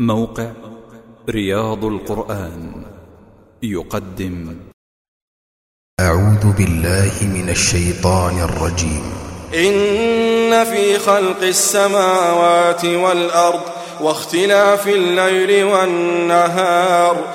موقع رياض القرآن يقدم. أعوذ بالله من الشيطان الرجيم. إن في خلق السماوات والأرض واختلاف الليل والنهار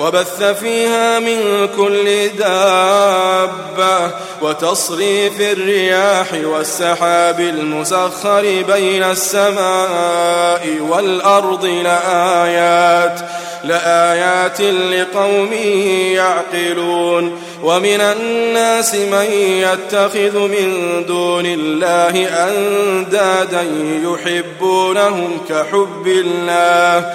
وبث فيها من كل دابة وتصريف الرياح والسحاب المسخر بين السماء والأرض لآيات لآيات لقوم يعقلون. ومن الناس من يتخذ من دون الله أندادا يحبونهم كحب الله.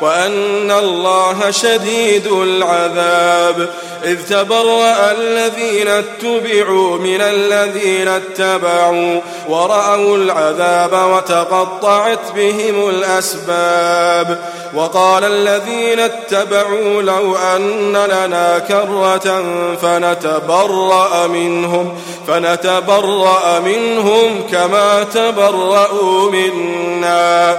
وأن الله شديد العذاب. إذ تبرأ الذين اتبعوا من الذين اتبعوا ورأوا العذاب وتقطعت بهم الأسباب. وقال الذين اتبعوا لو أن لنا كرة فنتبرأ منهم فنتبرأ منهم كما تبرأوا منا.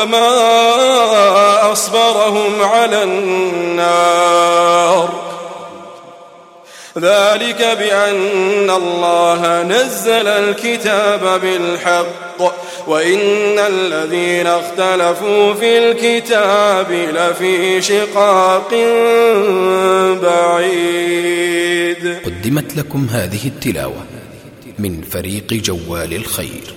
فما أصبرهم على النار. ذلك بأن الله نزل الكتاب بالحق وإن الذين اختلفوا في الكتاب لفي شقاق بعيد. قدمت لكم هذه التلاوة من فريق جوال الخير.